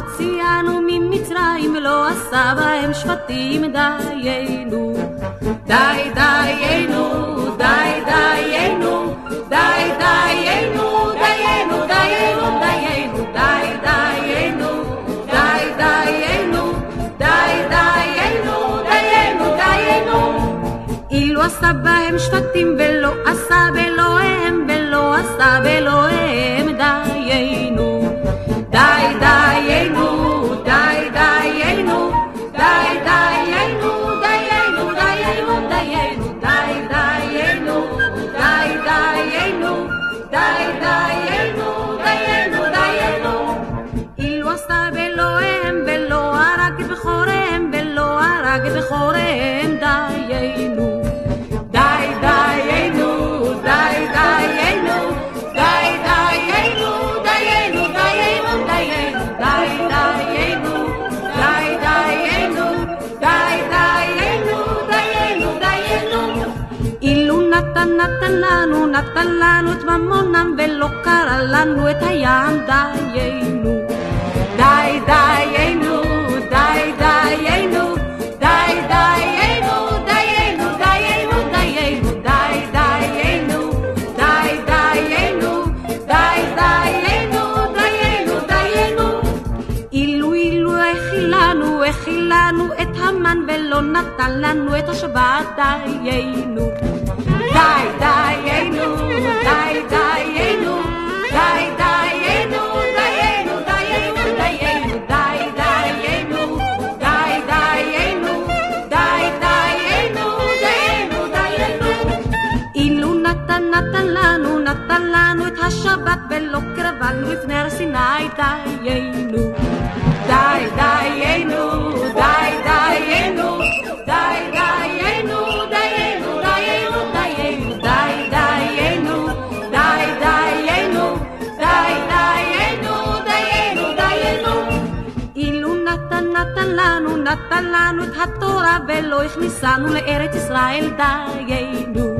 הוציאנו ממצרים, לא עשה בהם שבטים דיינו. די דיינו, די דיינו, די דיינו, דיינו, דיינו, דיינו, די דיינו, די דיינו, די דיינו, דיינו, דיינו. אילו עשה בהם שבטים ולא עשה ולא בכוריהם דיינו. די דיינו, די דיינו, די דיינו, דיינו, דיינו, דיינו, די דיינו, די דיינו, די דיינו, דיינו, דיינו. אילו נתן נתן לנו, נתן לנו את ממונם ולא קרא לנו את הים דיינו. הכילנו את המן ולא נתן לנו את השבת דיינו. די דיינו, די דיינו, די דיינו, דיינו, דיינו, דיינו, די דיינו, די דיינו, די דיינו, דיינו, דיינו. אילו נתן נתן לנו, נתן לנו את השבת ולא קרבנו לפני הר סיני דיינו. נתן לנו, נתן לנו את התורה ולא הכניסנו לארץ ישראל דיינו.